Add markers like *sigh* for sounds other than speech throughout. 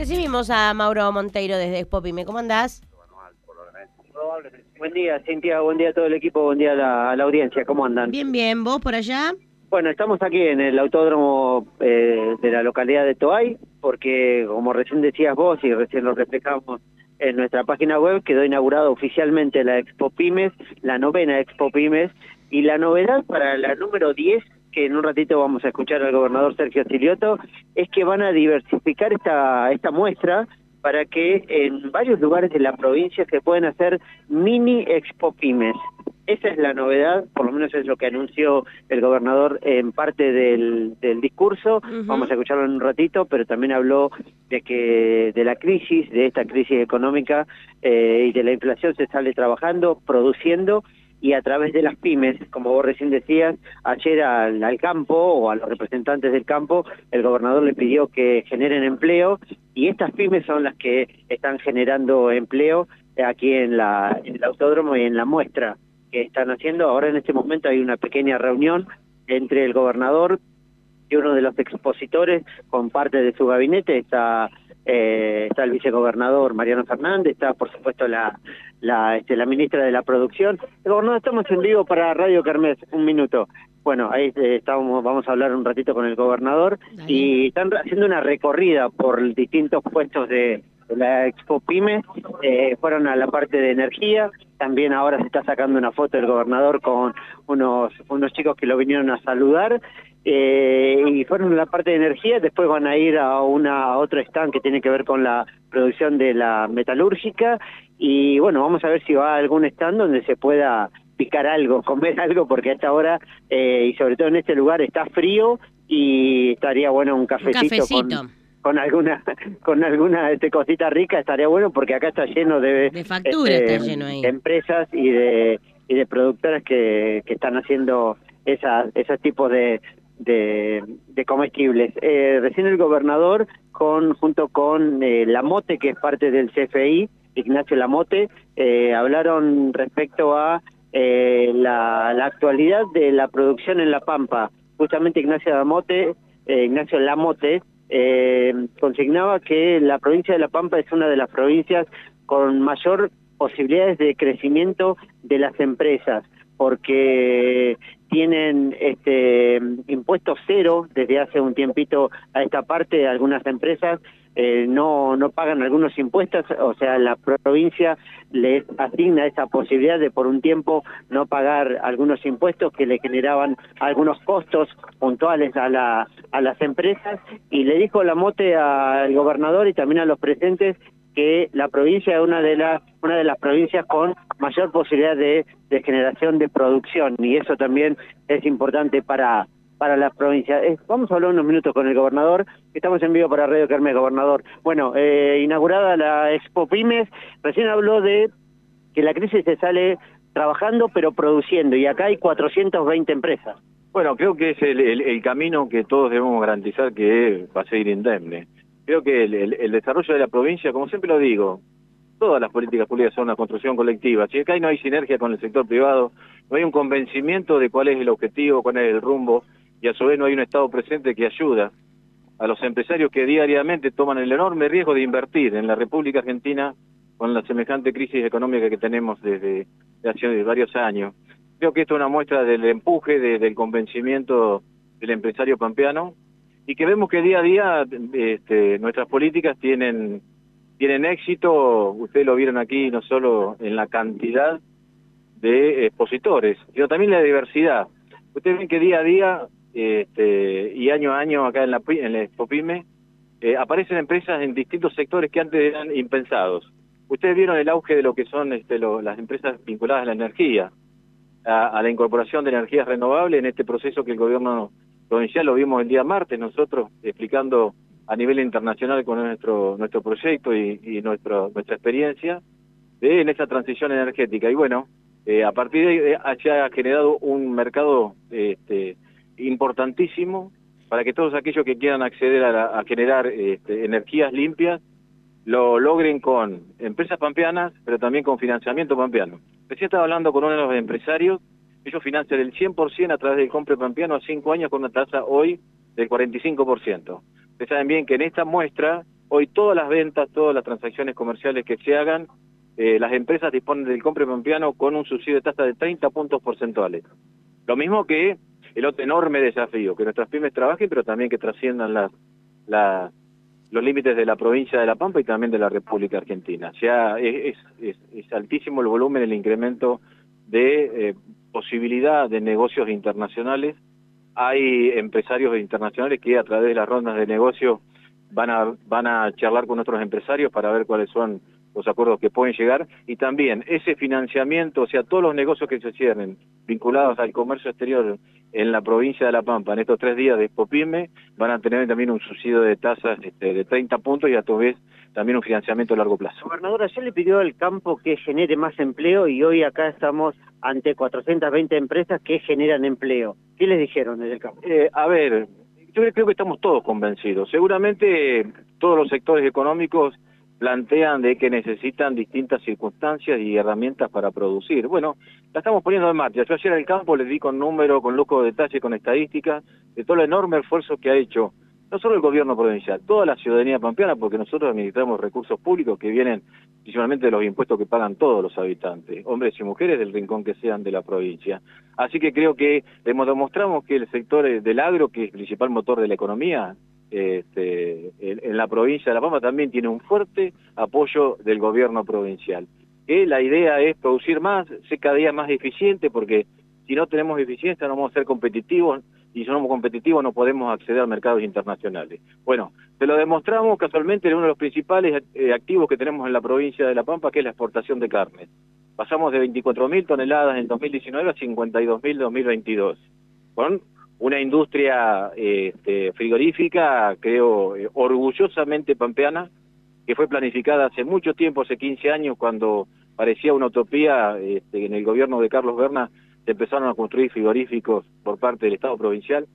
Recibimos a Mauro Monteiro desde Expopime. ¿Cómo andás? Buen día, Cintia. Buen día a todo el equipo. Buen día a la, a la audiencia. ¿Cómo andan? Bien, bien. ¿Vos por allá? Bueno, estamos aquí en el autódromo eh, de la localidad de Toay, porque como recién decías vos y recién lo reflejamos en nuestra página web, quedó inaugurado oficialmente la Expo Pymes, la novena Expo Pymes, y la novedad para la número 10 que en un ratito vamos a escuchar al gobernador Sergio Silioto, es que van a diversificar esta, esta muestra para que en varios lugares de la provincia se puedan hacer mini expo pymes. Esa es la novedad, por lo menos es lo que anunció el gobernador en parte del, del discurso. Vamos a escucharlo en un ratito, pero también habló de que de la crisis, de esta crisis económica eh, y de la inflación se sale trabajando, produciendo y a través de las pymes, como vos recién decías, ayer al, campo o a los representantes del campo, el gobernador le pidió que generen empleo y estas pymes son las que están generando empleo aquí en, la, en el autódromo y en la muestra que están haciendo. Ahora en este momento hay una pequeña reunión entre el gobernador y uno de los expositores con parte de su gabinete, está eh, está el vicegobernador Mariano Fernández, está por supuesto la, la, este, la ministra de la Producción. El gobernador, estamos en vivo para Radio Carmes, un minuto. Bueno, ahí eh, estamos, vamos a hablar un ratito con el gobernador y están haciendo una recorrida por distintos puestos de, la Expo Pyme, eh, fueron a la parte de energía, también ahora se está sacando una foto del gobernador con unos, unos chicos que lo vinieron a saludar eh, y fueron a la parte de energía, después van a ir a una a otro stand que tiene que ver con la producción de la metalúrgica. Y bueno, vamos a ver si va a algún stand donde se pueda picar algo, *laughs* comer algo, porque a esta hora eh, y sobre todo en este lugar está frío y estaría bueno un cafecito, Con, alguna con alguna este, cosita rica estaría bueno porque acá está lleno de, de factura está este, lleno ahí. de empresas y de y de productoras que, que están haciendo esas, esos tipos de, de, comestibles. Eh, recién el gobernador, con junto con eh, Lamote, que es parte del CFI, Ignacio Lamote, eh, hablaron respecto a eh, la, la, actualidad de la producción en La Pampa. Justamente Ignacio Lamote, Ignacio Lamote consignaba que la provincia de La Pampa es una de las provincias con mayor posibilidades de crecimiento de las empresas porque tienen este impuestos cero desde hace un tiempito a esta parte algunas empresas eh, no no pagan algunos impuestos o sea la provincia les asigna esa posibilidad de por un tiempo no pagar algunos impuestos que le generaban algunos costos puntuales a la a las empresas. Y le dijo la mote al gobernador y también a los presentes que la provincia es una de las una de las provincias con mayor posibilidad de, de generación de producción. Y eso también es importante para para la provincia. Eh, vamos a hablar unos minutos con el gobernador, estamos en vivo para Radio Carmen, gobernador. Bueno, eh, inaugurada la Expo Pymes, recién habló de que la crisis se sale trabajando pero produciendo y acá hay 420 empresas. Bueno, creo que es el, el, el camino que todos debemos garantizar que va a seguir indemne creo que el, desarrollo de la provincia, como siempre lo digo, todas las políticas públicas son una construcción colectiva. Si acá no hay sinergia con el sector privado, no hay un convencimiento de cuál es el objetivo, cuál es el rumbo, y a su vez no hay un Estado presente que ayuda a los empresarios que diariamente toman el enorme riesgo de invertir en la República Argentina con la semejante crisis económica que tenemos desde, hace varios años. Creo que esto es una muestra del empuje, del convencimiento del empresario pampeano, y que vemos que día a día este, nuestras políticas tienen tienen éxito, ustedes lo vieron aquí no solo en la cantidad de expositores, sino también la diversidad. Ustedes ven que día a día este, y año a año acá en la, en la Expopime eh, aparecen empresas en distintos sectores que antes eran impensados. Ustedes vieron el auge de lo que son este, las empresas vinculadas a la energía, a, la incorporación de energías renovables en este proceso que el gobierno provincial lo vimos el día martes nosotros explicando a nivel internacional con nuestro nuestro proyecto y, y nuestro, nuestra experiencia en esa transición energética. Y bueno, eh, a partir de ahí se ha generado un mercado este, importantísimo para que todos aquellos que quieran acceder a, a generar este, energías limpias lo logren con empresas pampeanas, pero también con financiamiento pampeano. Recién estaba hablando con uno de los empresarios ellos financian el 100% a través del compre pampeano a 5 años con una tasa hoy del 45%. Ustedes saben bien que en esta muestra Hoy todas las ventas, todas las transacciones comerciales que se hagan, eh, las empresas disponen del compre pampeano con un subsidio de tasa de 30 puntos porcentuales. Lo mismo que el otro enorme desafío, que nuestras pymes trabajen, pero también que trasciendan las, los límites de la provincia de La Pampa y también de la República Argentina. O sea, es, es, altísimo el volumen, el incremento de eh, posibilidad de negocios internacionales. Hay empresarios internacionales que a través de las rondas de negocio van a, van a charlar con otros empresarios para ver cuáles son los acuerdos que pueden llegar y también ese financiamiento, o sea, todos los negocios que se cierren vinculados al comercio exterior en la provincia de La Pampa en estos tres días de Popime van a tener también un subsidio de tasas este, de 30 puntos y a tu vez también un financiamiento a largo plazo. Gobernador, ayer le pidió al campo que genere más empleo y hoy acá estamos ante 420 empresas que generan empleo. ¿Qué les dijeron desde el campo? Eh, a ver, yo creo que estamos todos convencidos. Seguramente todos los sectores económicos plantean de que necesitan distintas circunstancias y herramientas para producir. Bueno, la estamos poniendo en marcha. Yo ayer el campo les di con número, con lujo de detalle, con estadísticas, de todo el enorme esfuerzo que ha hecho no solo el gobierno provincial, toda la ciudadanía pampeana, porque nosotros administramos recursos públicos que vienen principalmente de los impuestos que pagan todos los habitantes, hombres y mujeres del rincón que sean de la provincia. Así que creo que demostramos que el sector del agro, que es el principal motor de la economía, este, en, la provincia de La Pampa también tiene un fuerte apoyo del gobierno provincial. La idea es producir más, ser cada día más eficiente, porque si no tenemos eficiencia no vamos a ser competitivos, y si somos competitivos no podemos acceder a mercados internacionales. Bueno, te lo demostramos casualmente en uno de los principales eh, activos que tenemos en la provincia de La Pampa, que es la exportación de carne. Pasamos de 24.000 toneladas en 2019 a 52.000 en 2022, con una industria este, frigorífica, creo, eh, orgullosamente pampeana, que fue planificada hace mucho tiempo, hace 15 años, cuando parecía una utopía, este, en el gobierno de Carlos Berna se empezaron a construir frigoríficos por parte del Estado provincial.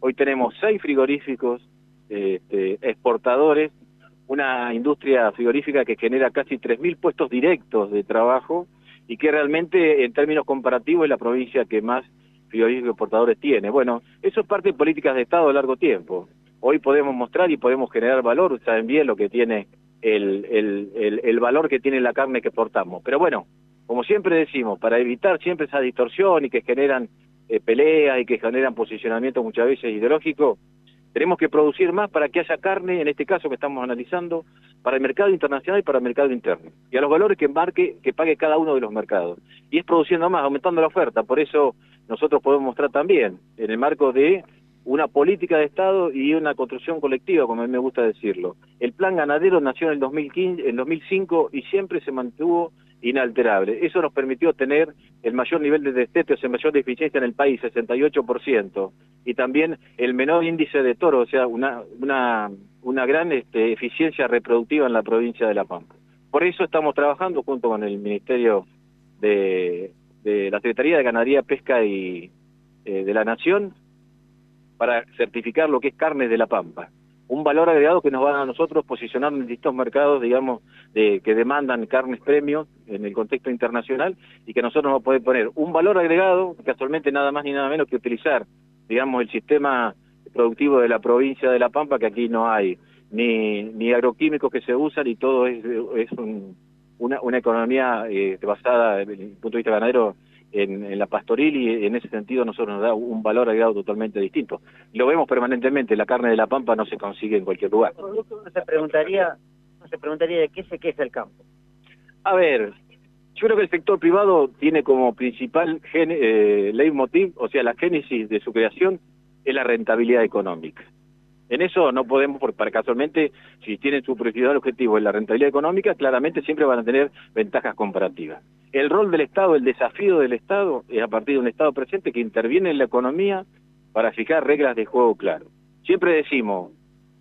Hoy tenemos seis frigoríficos este, exportadores, una industria frigorífica que genera casi 3.000 puestos directos de trabajo y que realmente en términos comparativos es la provincia que más frigoríficos exportadores tiene. Bueno, eso es parte de políticas de Estado a largo tiempo. Hoy podemos mostrar y podemos generar valor, saben bien lo que tiene el, el, el, valor que tiene la carne que exportamos. Pero bueno, como siempre decimos, para evitar siempre esa distorsión y que generan eh, peleas y que generan posicionamiento muchas veces ideológico, tenemos que producir más para que haya carne, en este caso que estamos analizando, para el mercado internacional y para el mercado interno. Y a los valores que embarque, que pague cada uno de los mercados. Y es produciendo más, aumentando la oferta. Por eso nosotros podemos mostrar también, en el marco de una política de Estado y una construcción colectiva, como a mí me gusta decirlo. El plan ganadero nació en el 2015, en 2005 y siempre se mantuvo inalterable. Eso nos permitió tener el mayor nivel de destetes, el mayor de eficiencia en el país, 68%, y también el menor índice de toro, o sea, una, una, una gran este, eficiencia reproductiva en la provincia de La Pampa. Por eso estamos trabajando junto con el Ministerio de, de la Secretaría de Ganadería, Pesca y eh, de la Nación para certificar lo que es carne de la pampa. Un valor agregado que nos va a nosotros posicionar en distintos mercados, digamos, que demandan carnes premios en el contexto internacional y que nosotros nos puede poner un valor agregado, casualmente nada más ni nada menos que utilizar, digamos, el sistema productivo de la provincia de La Pampa, que aquí no hay ni, ni agroquímicos que se usan y todo es, es un, una, una economía eh, basada desde el punto de vista ganadero en, la pastoril y en ese sentido nosotros nos da un valor agregado totalmente distinto. Lo vemos permanentemente, la carne de la pampa no se consigue en cualquier lugar. se preguntaría, se preguntaría de qué se queja el campo. A ver, yo creo que el sector privado tiene como principal eh, leitmotiv, o sea, la génesis de su creación es la rentabilidad económica. En eso no podemos, porque para casualmente, si tienen su principal objetivo en la rentabilidad económica, claramente siempre van a tener ventajas comparativas. El rol del Estado, el desafío del Estado, es a partir de un Estado presente que interviene en la economía para fijar reglas de juego claro. Siempre decimos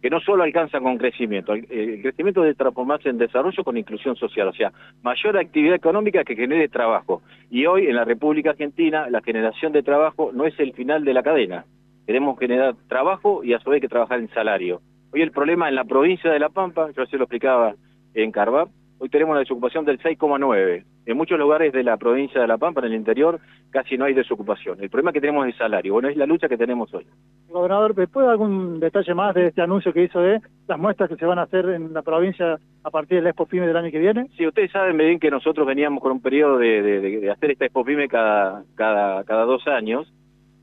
que no solo alcanza con crecimiento, el crecimiento debe transformarse en desarrollo con inclusión social, o sea, mayor actividad económica que genere trabajo. Y hoy en la República Argentina la generación de trabajo no es el final de la cadena, queremos generar trabajo y a su vez que trabajar en salario. Hoy el problema en la provincia de La Pampa, yo se lo explicaba en Carvap, hoy tenemos una desocupación del 6,9. En muchos lugares de la provincia de La Pampa, en el interior, casi no hay desocupación. El problema que tenemos es el salario. Bueno, es la lucha que tenemos hoy. Gobernador, ¿me puede dar algún detalle más de este anuncio que hizo de las muestras que se van a hacer en la provincia a partir del Expo PYME del año que viene? Sí, ustedes saben bien que nosotros veníamos con un periodo de, hacer esta Expo PYME cada, cada, cada dos años.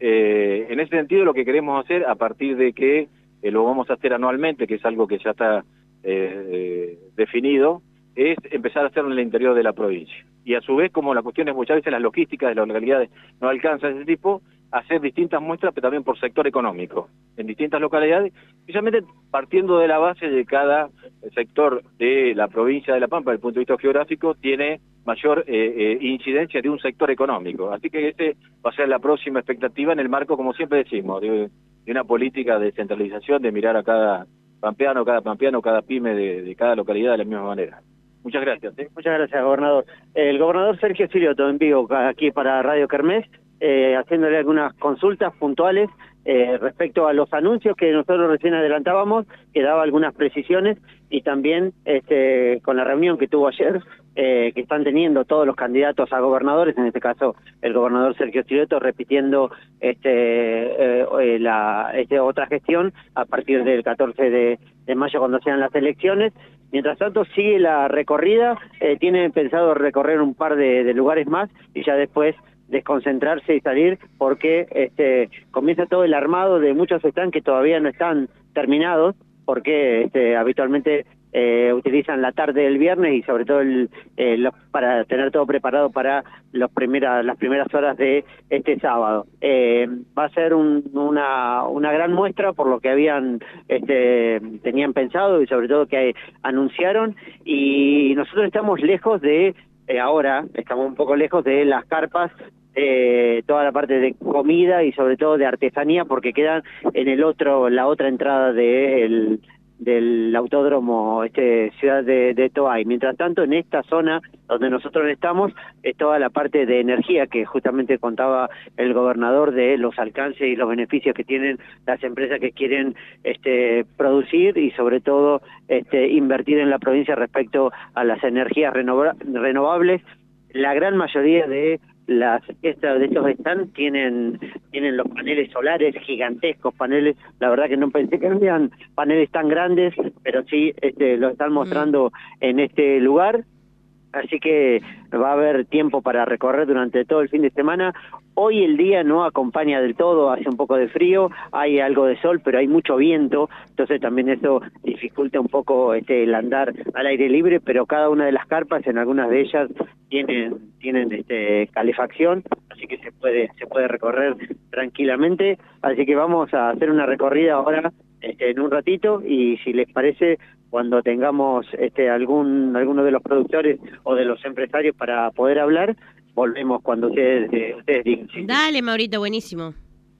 Eh, en ese sentido, lo que queremos hacer, a partir de que eh, lo vamos a hacer anualmente, que es algo que ya está eh, definido, es empezar a hacerlo en el interior de la provincia. Y a su vez, como la cuestión es muchas veces las logísticas de las localidades no alcanzan ese tipo, hacer distintas muestras, pero también por sector económico, en distintas localidades, precisamente partiendo de la base de cada sector de la provincia de La Pampa, desde el punto de vista geográfico, tiene mayor eh, eh, incidencia de un sector económico. Así que ese va a ser la próxima expectativa en el marco, como siempre decimos, de, una política de centralización, de mirar a cada pampeano, cada pampeano, cada pyme de cada localidad de la misma manera. Muchas gracias. ¿eh? Muchas gracias, gobernador. El gobernador Sergio Silioto en vivo aquí para Radio Kermés, eh, haciéndole algunas consultas puntuales eh, respecto a los anuncios que nosotros recién adelantábamos, que daba algunas precisiones, y también este, con la reunión que tuvo ayer, eh, que están teniendo todos los candidatos a gobernadores, en este caso el gobernador Sergio Silioto, repitiendo este, eh, la, este, otra gestión a partir del 14 de, mayo cuando sean las elecciones, Mientras tanto, sigue la recorrida, eh, tienen pensado recorrer un par de, lugares más y ya después desconcentrarse y salir porque este, comienza todo el armado de muchos stands que todavía no están terminados porque este, habitualmente eh, utilizan la tarde del viernes y sobre todo el, eh, para tener todo preparado para los primeras las primeras horas de este sábado. Eh, va a ser una, una gran muestra por lo que habían este, tenían pensado y sobre todo que anunciaron y nosotros estamos lejos de ahora estamos un poco lejos de las carpas eh, toda la parte de comida y sobre todo de artesanía porque quedan en el otro la otra entrada del del autódromo este ciudad de, de Toay. Mientras tanto, en esta zona donde nosotros estamos, es toda la parte de energía que justamente contaba el gobernador de los alcances y los beneficios que tienen las empresas que quieren este, producir y sobre todo este, invertir en la provincia respecto a las energías renovables. La gran mayoría de las de estos están tienen tienen los paneles solares gigantescos paneles la verdad que no pensé que habían paneles tan grandes pero sí este lo están mostrando en este lugar así que va a haber tiempo para recorrer durante todo el fin de semana. Hoy el día no acompaña del todo, hace un poco de frío, hay algo de sol, pero hay mucho viento, entonces también eso dificulta un poco este, el andar al aire libre, pero cada una de las carpas, en algunas de ellas, tienen, tienen este, calefacción, así que se puede, se puede recorrer tranquilamente. Así que vamos a hacer una recorrida ahora este, en un ratito y si les parece cuando tengamos este, algún alguno de los productores o de los empresarios para poder hablar, volvemos cuando ustedes, eh, ustedes digan. Dale, Maurito, buenísimo.